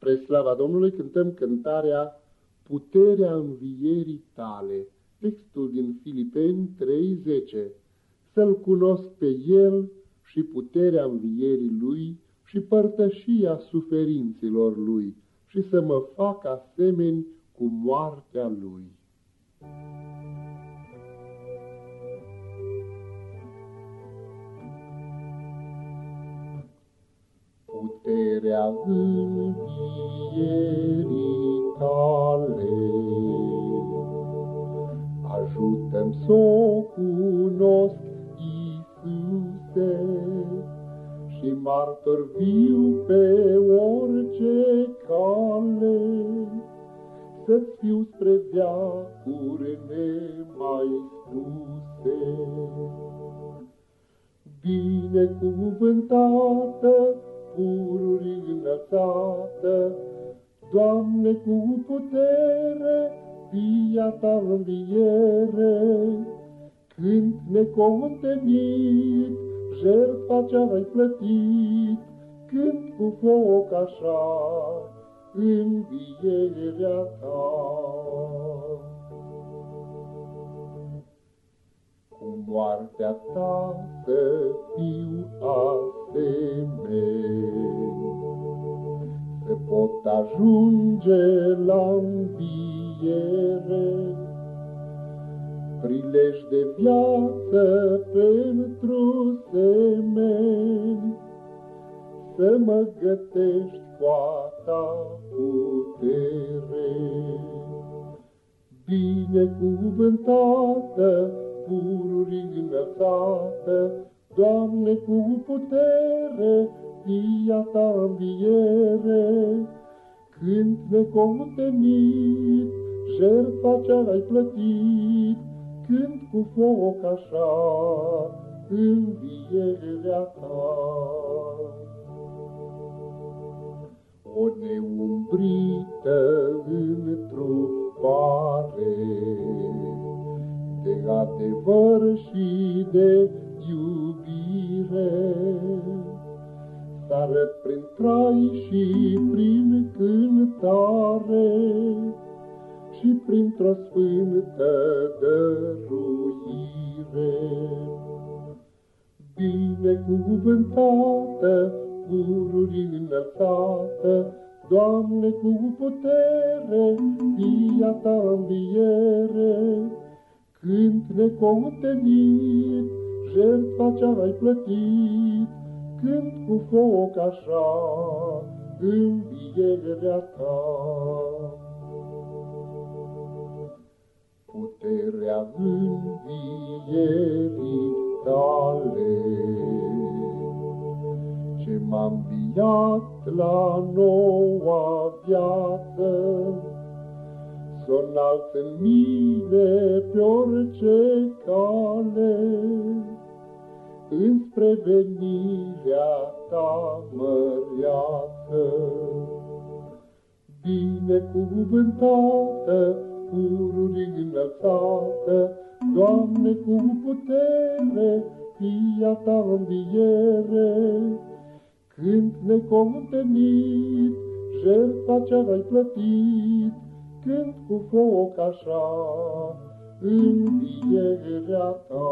Spre slava Domnului cântăm cântarea Puterea învierii tale, textul din Filipeni 3.10. Să-L cunosc pe El și puterea învierii Lui și părtășia suferinților Lui și să mă fac asemeni cu moartea Lui. Puterea învierii tale. Ajută-mi să o cunosc, Iisuse, și martor viu pe orice cale, să-ți fiu spre viacuri nemai spuse. Binecuvântată pururi înălțată, Doamne, cu putere, via ta înviere, Când necontenit, jertfa ce-ai plătit, Când cu foc așa, învierea ta. Cu moartea ta să fiu asemeni, Să pot ajunge la înviere, Prilej de viață pentru semeni, Să mă gătești cu a ta putere. Binecuvântată pururi înălțată, Doamne, cu putere, via ta înviere, Când necontenit, jertfa ce-ai plătit, Când cu foc așa, învierea ta. O neumbrită întrupare, de adevăr și de iubire. Să arăt prin trai și prin cântare și printr-o sfântă dăruire. Binecuvântată, pururi înălțată, Doamne, cu putere, via ta înviere, când necontenit, jertfa ce-ai plătit, Când cu foc așa, învierea ta. Puterea învierii tale, Ce m-a înviat la noua viață, S-o în mine pe orice cale, Înspre venirea ta măreață. Binecuvântată, pururi înălțată, Doamne, cu putere, fia ta înviere, Când necontenit, jertfa ce-ai plătit, când cu foc așa învierea ta.